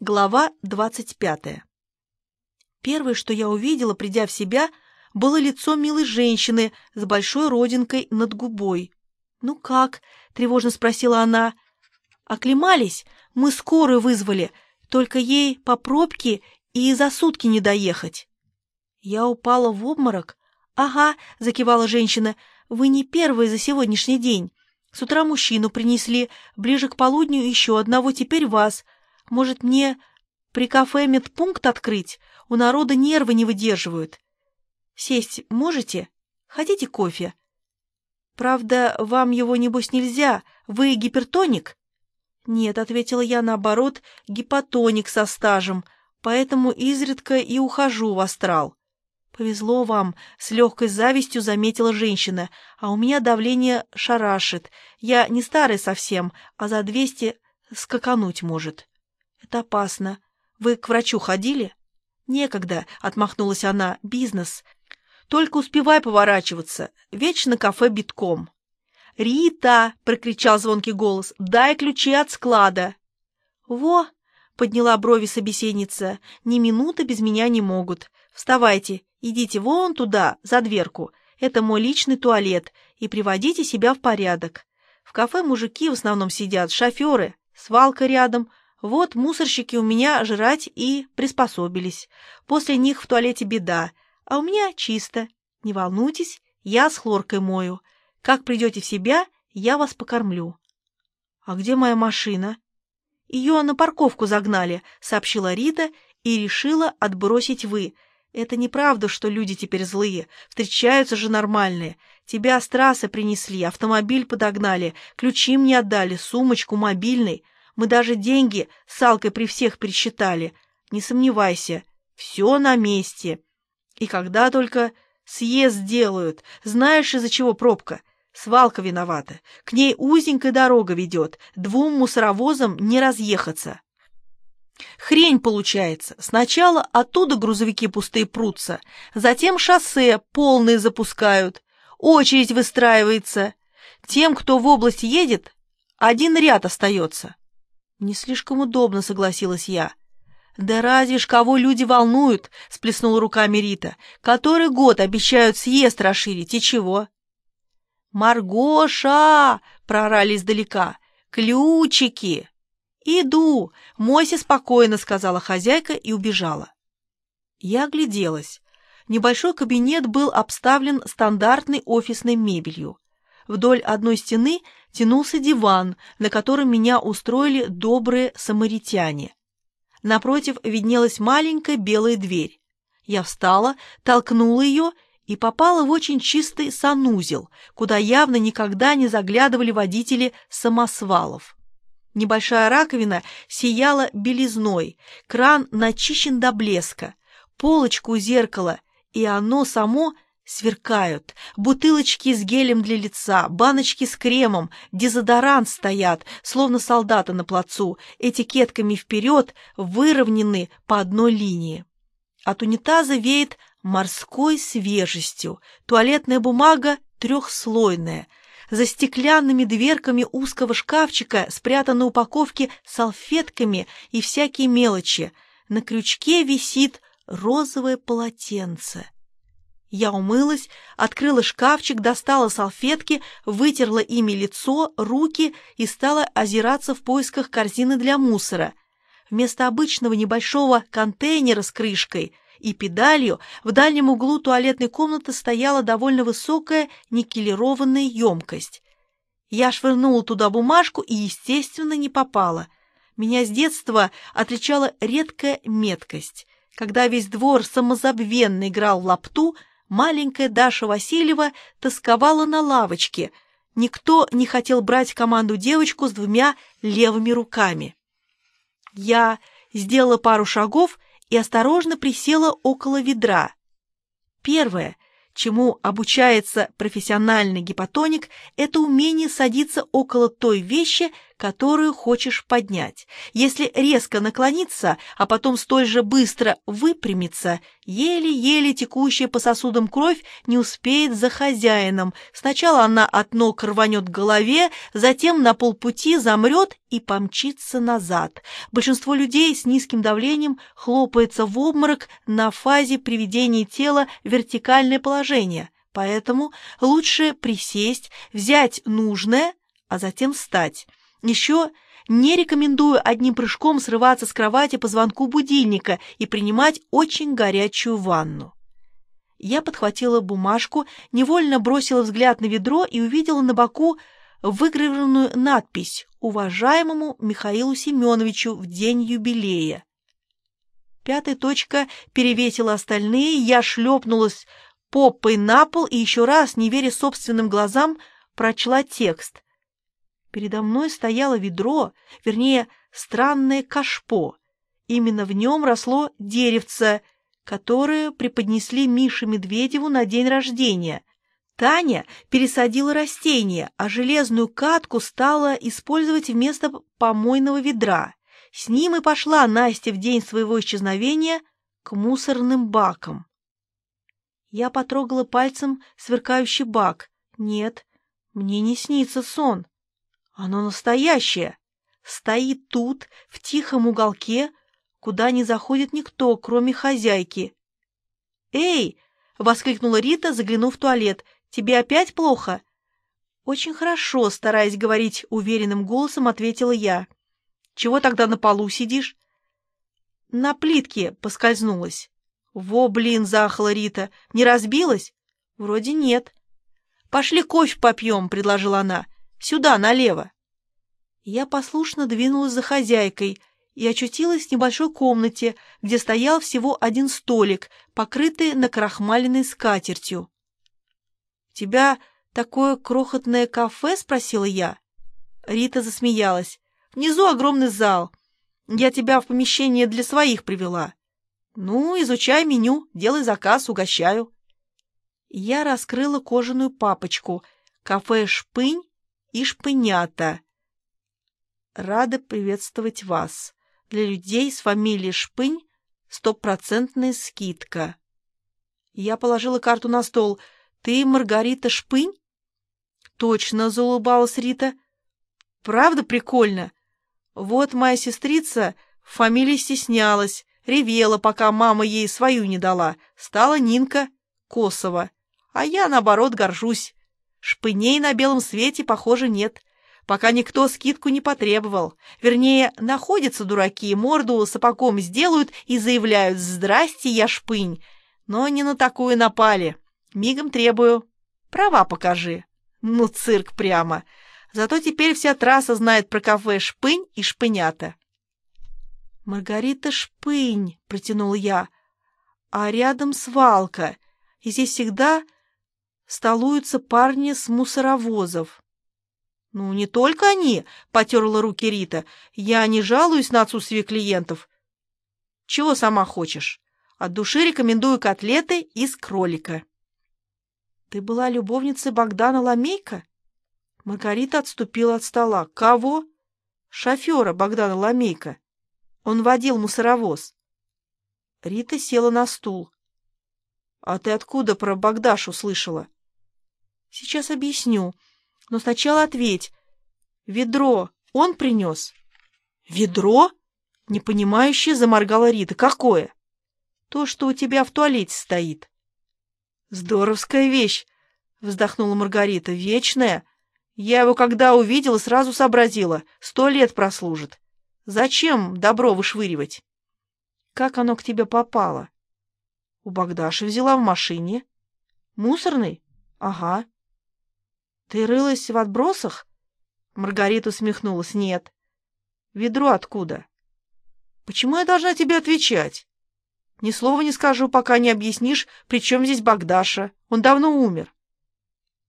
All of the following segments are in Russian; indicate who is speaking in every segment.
Speaker 1: Глава двадцать пятая. Первое, что я увидела, придя в себя, было лицо милой женщины с большой родинкой над губой. «Ну как?» — тревожно спросила она. «Оклемались? Мы скорую вызвали, только ей по пробке и за сутки не доехать». Я упала в обморок. «Ага», — закивала женщина, — «вы не первые за сегодняшний день. С утра мужчину принесли, ближе к полудню еще одного, теперь вас». Может, мне при кафе медпункт открыть? У народа нервы не выдерживают. Сесть можете? Хотите кофе? Правда, вам его, небось, нельзя. Вы гипертоник? Нет, ответила я, наоборот, гипотоник со стажем, поэтому изредка и ухожу в астрал. «Повезло вам», — с легкой завистью заметила женщина, «а у меня давление шарашит. Я не старый совсем, а за двести скакануть может». «Это опасно. Вы к врачу ходили?» «Некогда», — отмахнулась она, — «бизнес. Только успевай поворачиваться. Вечно кафе битком». «Рита!» — прокричал звонкий голос. «Дай ключи от склада!» «Во!» — подняла брови собеседница. «Ни минуты без меня не могут. Вставайте, идите вон туда, за дверку. Это мой личный туалет. И приводите себя в порядок. В кафе мужики в основном сидят, шоферы, свалка рядом. Вот мусорщики у меня жрать и приспособились. После них в туалете беда, а у меня чисто. Не волнуйтесь, я с хлоркой мою. Как придете в себя, я вас покормлю. А где моя машина? Ее на парковку загнали, сообщила Рита и решила отбросить вы. Это неправда, что люди теперь злые. Встречаются же нормальные. Тебя с трассы принесли, автомобиль подогнали, ключи мне отдали, сумочку, мобильный. Мы даже деньги с Алкой при всех пересчитали. Не сомневайся, все на месте. И когда только съезд делают, знаешь, из-за чего пробка? Свалка виновата. К ней узенькая дорога ведет, двум мусоровозам не разъехаться. Хрень получается. Сначала оттуда грузовики пустые прутся, затем шоссе полные запускают, очередь выстраивается. Тем, кто в область едет, один ряд остается. «Не слишком удобно», — согласилась я. «Да разве ж кого люди волнуют?» — сплеснула руками Рита. «Который год обещают съезд расширить, и чего?» «Маргоша!» — прорали издалека. «Ключики!» «Иду! Мойся спокойно!» — сказала хозяйка и убежала. Я огляделась. Небольшой кабинет был обставлен стандартной офисной мебелью. Вдоль одной стены тянулся диван, на котором меня устроили добрые самаритяне. Напротив виднелась маленькая белая дверь. Я встала, толкнула ее и попала в очень чистый санузел, куда явно никогда не заглядывали водители самосвалов. Небольшая раковина сияла белизной, кран начищен до блеска, полочка у зеркала, и оно само — Сверкают. Бутылочки с гелем для лица, баночки с кремом, дезодорант стоят, словно солдаты на плацу, этикетками вперед, выровнены по одной линии. От унитаза веет морской свежестью, туалетная бумага трехслойная. За стеклянными дверками узкого шкафчика спрятаны упаковки салфетками и всякие мелочи. На крючке висит розовое полотенце. Я умылась, открыла шкафчик, достала салфетки, вытерла ими лицо, руки и стала озираться в поисках корзины для мусора. Вместо обычного небольшого контейнера с крышкой и педалью в дальнем углу туалетной комнаты стояла довольно высокая никелированная емкость. Я швырнула туда бумажку и, естественно, не попала. Меня с детства отличала редкая меткость. Когда весь двор самозабвенно играл в лапту, маленькая Даша Васильева тосковала на лавочке. Никто не хотел брать команду девочку с двумя левыми руками. Я сделала пару шагов и осторожно присела около ведра. Первое, чему обучается профессиональный гипотоник, это умение садиться около той вещи, которую хочешь поднять. Если резко наклониться, а потом столь же быстро выпрямиться, еле-еле текущая по сосудам кровь не успеет за хозяином. Сначала она от ног рванет к голове, затем на полпути замрет и помчится назад. Большинство людей с низким давлением хлопается в обморок на фазе приведения тела в вертикальное положение – Поэтому лучше присесть, взять нужное, а затем встать. Еще не рекомендую одним прыжком срываться с кровати по звонку будильника и принимать очень горячую ванну. Я подхватила бумажку, невольно бросила взгляд на ведро и увидела на боку выгравированную надпись «Уважаемому Михаилу Семеновичу в день юбилея». Пятая точка перевесила остальные, я шлепнулась попой на пол и еще раз, не веря собственным глазам, прочла текст. Передо мной стояло ведро, вернее, странное кашпо. Именно в нем росло деревце, которое преподнесли Мише Медведеву на день рождения. Таня пересадила растение, а железную катку стала использовать вместо помойного ведра. С ним и пошла Настя в день своего исчезновения к мусорным бакам. Я потрогала пальцем сверкающий бак. Нет, мне не снится сон. Оно настоящее. Стоит тут, в тихом уголке, куда не заходит никто, кроме хозяйки. «Эй!» — воскликнула Рита, заглянув в туалет. «Тебе опять плохо?» «Очень хорошо», — стараясь говорить уверенным голосом, ответила я. «Чего тогда на полу сидишь?» «На плитке поскользнулась». «Во, блин!» — заахала Рита. «Не разбилась?» «Вроде нет». «Пошли кофе попьем», — предложила она. «Сюда, налево». Я послушно двинулась за хозяйкой и очутилась в небольшой комнате, где стоял всего один столик, покрытый накрахмаленной скатертью. «У тебя такое крохотное кафе?» — спросила я. Рита засмеялась. «Внизу огромный зал. Я тебя в помещение для своих привела». «Ну, изучай меню, делай заказ, угощаю». Я раскрыла кожаную папочку «Кафе Шпынь и Шпынята». Рада приветствовать вас. Для людей с фамилией Шпынь стопроцентная скидка. Я положила карту на стол. «Ты Маргарита Шпынь?» «Точно», — заулыбалась Рита. «Правда прикольно? Вот моя сестрица фамилии стеснялась, Ревела, пока мама ей свою не дала. Стала Нинка Косова. А я, наоборот, горжусь. Шпыней на белом свете, похоже, нет. Пока никто скидку не потребовал. Вернее, находятся дураки, морду сапогом сделают и заявляют «Здрасте, я шпынь». Но не на такую напали. Мигом требую. Права покажи. Ну, цирк прямо. Зато теперь вся трасса знает про кафе «Шпынь» и «Шпынята». «Маргарита Шпынь», — протянул я, — «а рядом свалка, и здесь всегда столуются парни с мусоровозов». «Ну, не только они», — потерла руки Рита, — «я не жалуюсь на отсутствие клиентов». «Чего сама хочешь? От души рекомендую котлеты из кролика». «Ты была любовницей Богдана Ламейка?» Маргарита отступила от стола. «Кого?» «Шофера Богдана Ламейка». Он водил мусоровоз. Рита села на стул. «А ты откуда про Богдашу слышала?» «Сейчас объясню. Но сначала ответь. Ведро он принес?» «Ведро?» — непонимающе заморгала Рита. «Какое?» «То, что у тебя в туалете стоит». «Здоровская вещь!» — вздохнула Маргарита. «Вечная. Я его когда увидела, сразу сообразила. Сто лет прослужит. Зачем добро вышвыривать? Как оно к тебе попало? У Богдаши взяла в машине. Мусорный? Ага. Ты рылась в отбросах? Маргарита усмехнулась. Нет. Ведро откуда? Почему я должна тебе отвечать? Ни слова не скажу, пока не объяснишь, при чем здесь Богдаша. Он давно умер.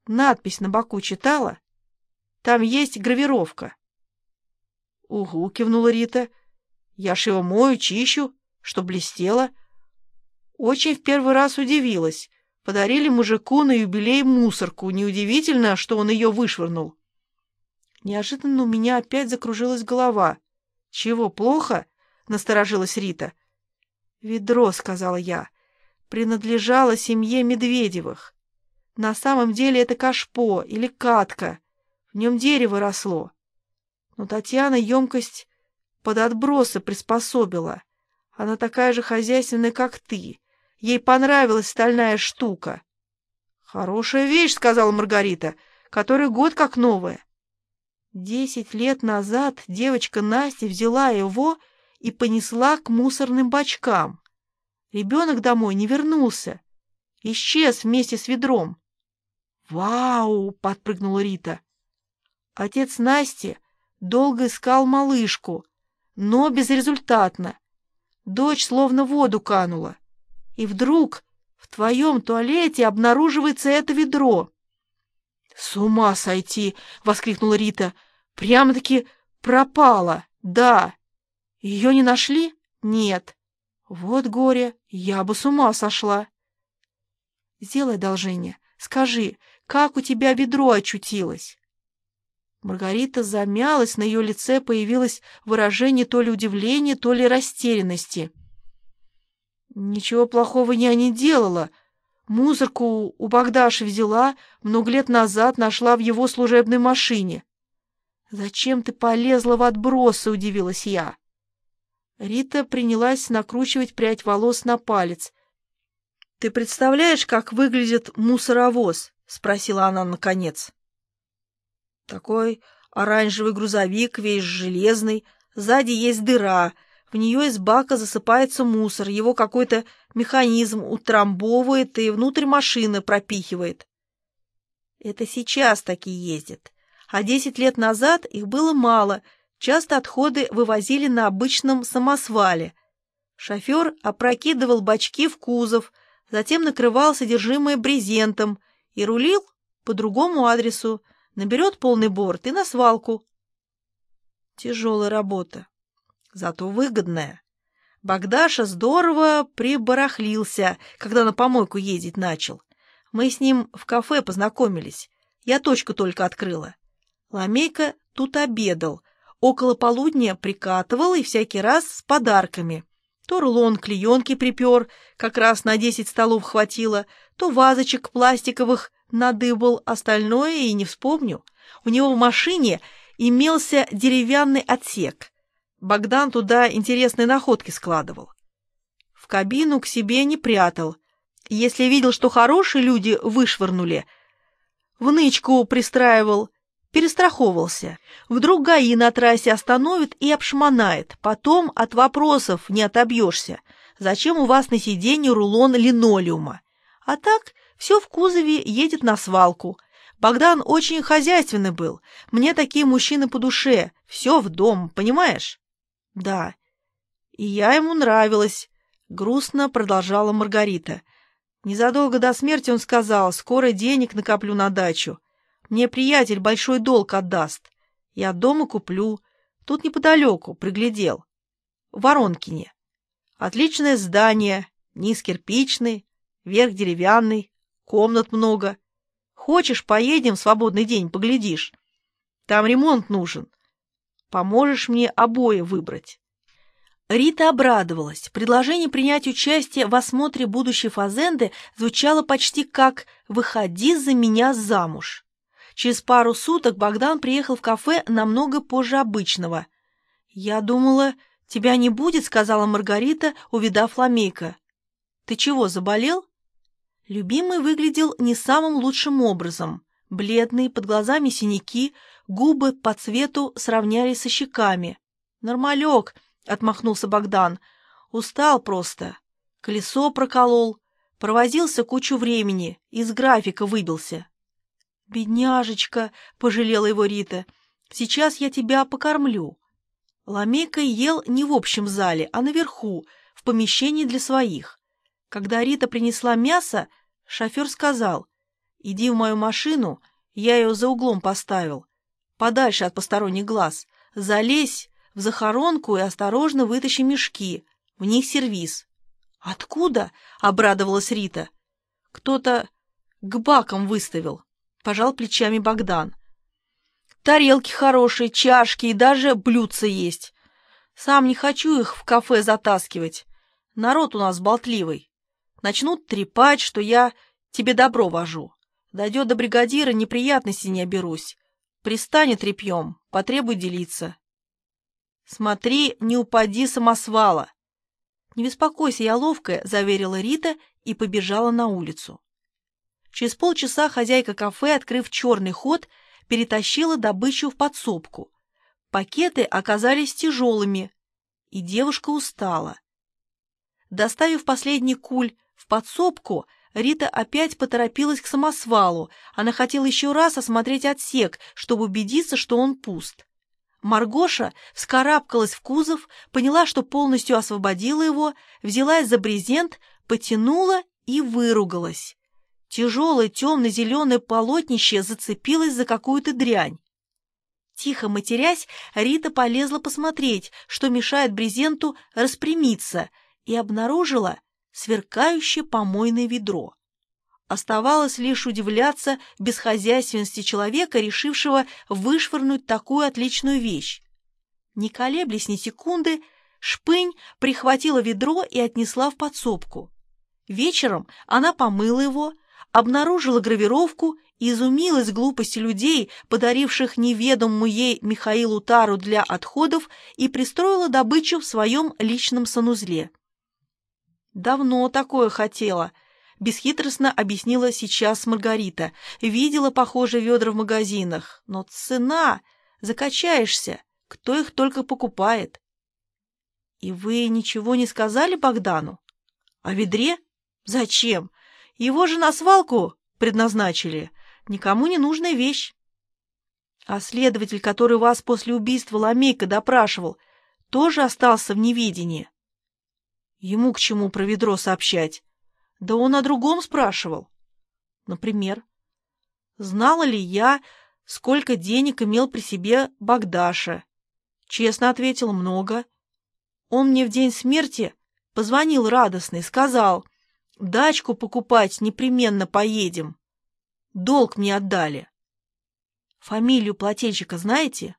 Speaker 1: Надпись на боку читала? Там есть гравировка. «Угу», — кивнула Рита. «Я ж его мою, чищу, что блестело». Очень в первый раз удивилась. Подарили мужику на юбилей мусорку. Неудивительно, что он ее вышвырнул. Неожиданно у меня опять закружилась голова. «Чего, плохо?» — насторожилась Рита. «Ведро», — сказала я, — принадлежало семье Медведевых. На самом деле это кашпо или катка. В нем дерево росло. Но Татьяна емкость под отбросы приспособила. Она такая же хозяйственная, как ты. Ей понравилась стальная штука. «Хорошая вещь», — сказала Маргарита, — «который год как новая». Десять лет назад девочка Настя взяла его и понесла к мусорным бачкам. Ребенок домой не вернулся. Исчез вместе с ведром. «Вау!» — подпрыгнула Рита. Отец Насти долго искал малышку, но безрезультатно. Дочь словно в воду канула. И вдруг в твоем туалете обнаруживается это ведро. «С ума сойти!» — воскликнула Рита. «Прямо-таки пропала, да. Ее не нашли? Нет. Вот горе, я бы с ума сошла». «Сделай одолжение, скажи, как у тебя ведро очутилось?» Маргарита замялась, на ее лице появилось выражение то ли удивления, то ли растерянности. «Ничего плохого я не делала. Мусорку у Богдаши взяла, много лет назад нашла в его служебной машине». «Зачем ты полезла в отбросы?» — удивилась я. Рита принялась накручивать прядь волос на палец. «Ты представляешь, как выглядит мусоровоз?» — спросила она наконец. Такой оранжевый грузовик, весь железный, сзади есть дыра, в нее из бака засыпается мусор, его какой-то механизм утрамбовывает и внутрь машины пропихивает. Это сейчас такие ездят. А десять лет назад их было мало, часто отходы вывозили на обычном самосвале. Шофер опрокидывал бачки в кузов, затем накрывал содержимое брезентом и рулил по другому адресу, наберет полный борт и на свалку. Тяжелая работа, зато выгодная. Богдаша здорово прибарахлился, когда на помойку ездить начал. Мы с ним в кафе познакомились. Я точку только открыла. Ламейка тут обедал. Около полудня прикатывал и всякий раз с подарками. То рулон клеенки припер, как раз на десять столов хватило, то вазочек пластиковых надыбал, остальное и не вспомню. У него в машине имелся деревянный отсек. Богдан туда интересные находки складывал. В кабину к себе не прятал. Если видел, что хорошие люди вышвырнули, в нычку пристраивал, перестраховывался. Вдруг ГАИ на трассе остановит и обшмонает. Потом от вопросов не отобьешься. Зачем у вас на сиденье рулон линолеума? А так все в кузове едет на свалку. Богдан очень хозяйственный был. Мне такие мужчины по душе. Все в дом, понимаешь? Да. И я ему нравилась. Грустно продолжала Маргарита. Незадолго до смерти он сказал, скоро денег накоплю на дачу. Мне приятель большой долг отдаст. Я дома куплю. Тут неподалеку, приглядел. В Воронкине. Отличное здание, низ кирпичный, верх деревянный, комнат много. Хочешь, поедем в свободный день, поглядишь. Там ремонт нужен. Поможешь мне обои выбрать». Рита обрадовалась. Предложение принять участие в осмотре будущей фазенды звучало почти как «выходи за меня замуж». Через пару суток Богдан приехал в кафе намного позже обычного. «Я думала, тебя не будет», — сказала Маргарита, увидав Ламейка. «Ты чего, заболел?» Любимый выглядел не самым лучшим образом. Бледный, под глазами синяки, губы по цвету сравнялись со щеками. «Нормалек», — отмахнулся Богдан. «Устал просто. Колесо проколол. Провозился кучу времени. Из графика выбился». «Бедняжечка», — пожалела его Рита, — «сейчас я тебя покормлю». Ламейка ел не в общем зале, а наверху, в помещении для своих. Когда Рита принесла мясо, Шофер сказал, «Иди в мою машину, я ее за углом поставил, подальше от посторонних глаз. Залезь в захоронку и осторожно вытащи мешки, в них сервиз». «Откуда?» — обрадовалась Рита. «Кто-то к бакам выставил», — пожал плечами Богдан. тарелки хорошие, чашки и даже блюдца есть. Сам не хочу их в кафе затаскивать. Народ у нас болтливый. Начнут трепать, что я тебе добро вожу. Дойдет до бригадира, неприятностей не оберусь. Пристанет репьем, потребуй делиться. Смотри, не упади самосвала. Не беспокойся, я ловкая, заверила Рита и побежала на улицу. Через полчаса хозяйка кафе, открыв черный ход, перетащила добычу в подсобку. Пакеты оказались тяжелыми, и девушка устала. Доставив последний куль в подсобку, Рита опять поторопилась к самосвалу. Она хотела еще раз осмотреть отсек, чтобы убедиться, что он пуст. Маргоша вскарабкалась в кузов, поняла, что полностью освободила его, взялась за брезент, потянула и выругалась. Тяжелое темно-зеленое полотнище зацепилось за какую-то дрянь. Тихо матерясь, Рита полезла посмотреть, что мешает брезенту распрямиться, и обнаружила сверкающее помойное ведро. Оставалось лишь удивляться бесхозяйственности человека, решившего вышвырнуть такую отличную вещь. Не колеблясь ни секунды, Шпынь прихватила ведро и отнесла в подсобку. Вечером она помыла его, обнаружила гравировку и изумилась глупости людей, подаривших неведомому ей Михаилу тару для отходов и пристроила добычу в своем личном санузле. «Давно такое хотела», — бесхитростно объяснила сейчас Маргарита. «Видела похожие ведра в магазинах, но цена... Закачаешься, кто их только покупает». «И вы ничего не сказали Богдану? О ведре? Зачем? Его же на свалку предназначили. Никому не нужная вещь». «А следователь, который вас после убийства Ламейка допрашивал, тоже остался в неведении?» Ему к чему про ведро сообщать? Да он о другом спрашивал. Например, знала ли я, сколько денег имел при себе Богдаша? Честно ответил, много. Он мне в день смерти позвонил радостный, сказал, дачку покупать непременно поедем. Долг мне отдали. Фамилию плательщика знаете?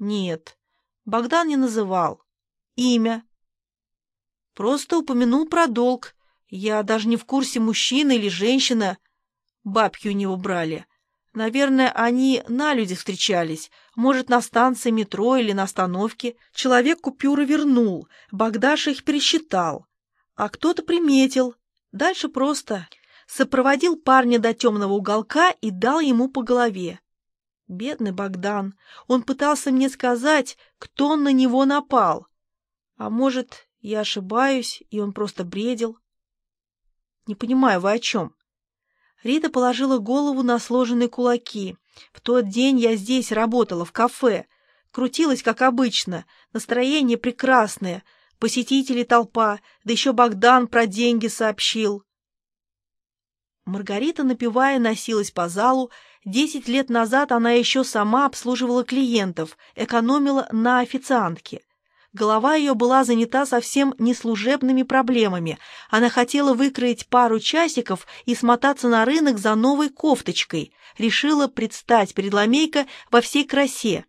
Speaker 1: Нет, Богдан не называл. Имя? Просто упомянул про долг. Я даже не в курсе, мужчина или женщина. Бабки у него брали. Наверное, они на людях встречались. Может, на станции метро или на остановке. Человек купюры вернул. Богдаша их пересчитал. А кто-то приметил. Дальше просто. Сопроводил парня до темного уголка и дал ему по голове. Бедный Богдан. Он пытался мне сказать, кто на него напал. А может, я ошибаюсь, и он просто бредил. Не понимаю, вы о чем? Рита положила голову на сложенные кулаки. В тот день я здесь работала, в кафе. Крутилась, как обычно. Настроение прекрасное. Посетители толпа. Да еще Богдан про деньги сообщил. Маргарита, напивая, носилась по залу. Десять лет назад она еще сама обслуживала клиентов, экономила на официантке. Голова ее была занята совсем не служебными проблемами. Она хотела выкроить пару часиков и смотаться на рынок за новой кофточкой. Решила предстать перед Ламейко во всей красе.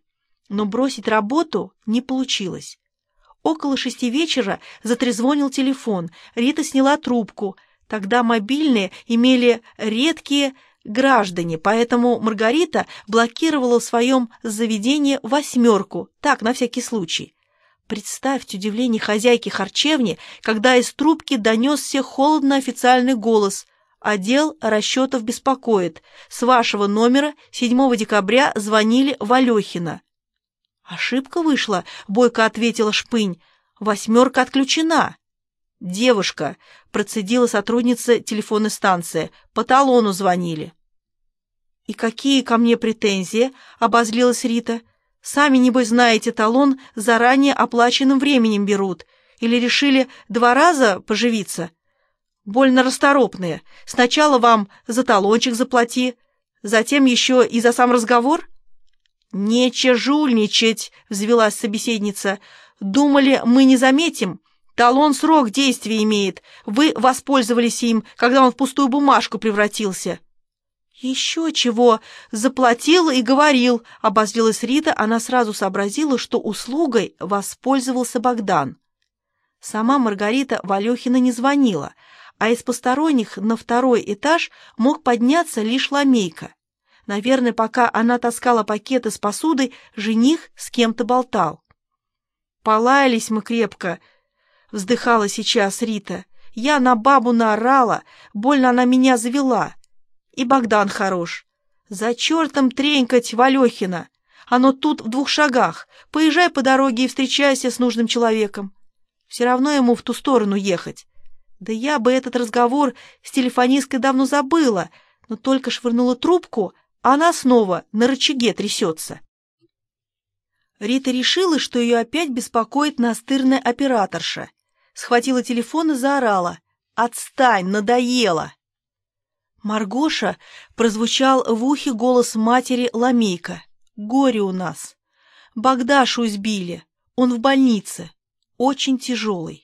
Speaker 1: Но бросить работу не получилось. Около шести вечера затрезвонил телефон. Рита сняла трубку. Тогда мобильные имели редкие граждане, поэтому Маргарита блокировала в своем заведении восьмерку, так, на всякий случай. Представьте удивление хозяйки харчевни, когда из трубки донесся холодно официальный голос. «Отдел расчетов беспокоит. С вашего номера 7 декабря звонили в Алехина». «Ошибка вышла», — бойко ответила Шпынь. «Восьмерка отключена». «Девушка», — процедила сотрудница телефонной станции, — «по талону звонили». «И какие ко мне претензии?» — обозлилась Рита. Сами, небось, знаете, талон заранее оплаченным временем берут. Или решили два раза поживиться? Больно расторопные. Сначала вам за талончик заплати, затем еще и за сам разговор? «Нече жульничать!» — взвелась собеседница. «Думали, мы не заметим? Талон срок действия имеет. Вы воспользовались им, когда он в пустую бумажку превратился». «Еще чего! Заплатил и говорил!» — обозлилась Рита. Она сразу сообразила, что услугой воспользовался Богдан. Сама Маргарита Валехина не звонила, а из посторонних на второй этаж мог подняться лишь ламейка. Наверное, пока она таскала пакеты с посудой, жених с кем-то болтал. «Полаялись мы крепко», — вздыхала сейчас Рита. «Я на бабу наорала, больно она меня завела». И Богдан хорош. За чертом тренькать Валехина. Оно тут в двух шагах. Поезжай по дороге и встречайся с нужным человеком. Все равно ему в ту сторону ехать. Да я бы этот разговор с телефонисткой давно забыла, но только швырнула трубку, а она снова на рычаге трясется. Рита решила, что ее опять беспокоит настырная операторша. Схватила телефон и заорала. «Отстань, надоело!» Маргоша прозвучал в ухе голос матери Ламейка. «Горе у нас. Богдашу избили. Он в больнице. Очень тяжелый».